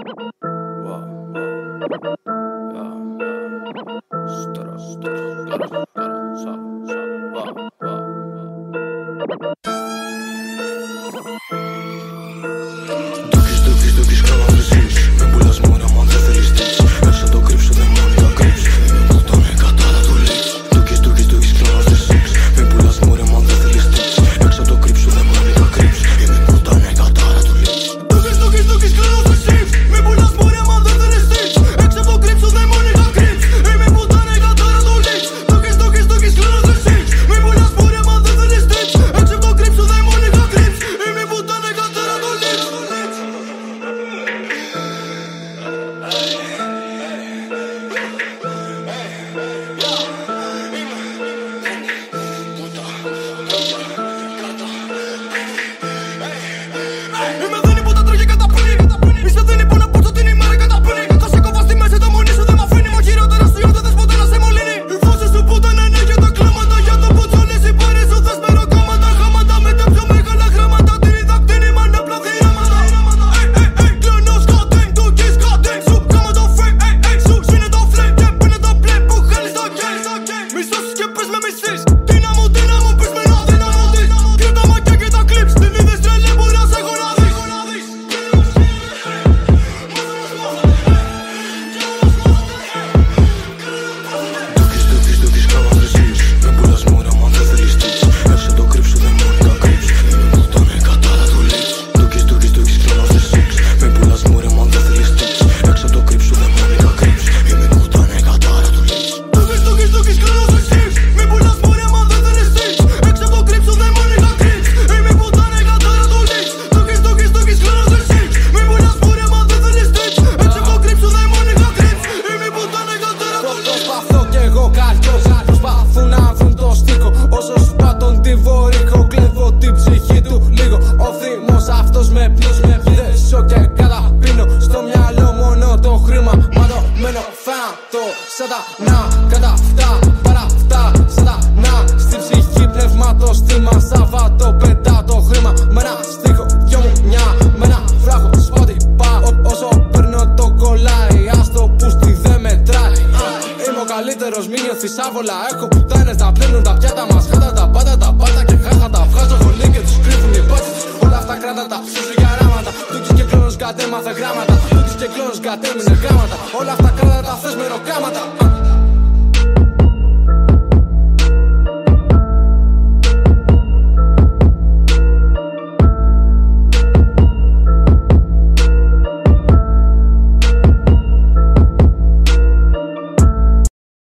Wow. Yeah. Stutter, stutter, stutter. σαν τα να κατά τα παρά σαν τα να στη ψυχή πνεύμα το στήμα Σαββατό πετά το χρήμα με ένα στίχο δυο μου μια με ένα βράχο σπότι πά όσο παίρνω το κολλάει άστο που στη δε μετράει Είμαι ο καλύτερος μην νιώθεις άβολα έχω πουτάνες να πλύνουν τα πιάτα μας χάτα τα πάντα τα πάντα και χάχα τα βγάζω χολή και τους κρύβουν οι πάτσες όλα αυτά κράτα τα ψυχή δεν μάθε γράμματα. Του και κλώνε κατέμεινε γράμματα. Όλα αυτά κράτα τα θες με ροκάματα.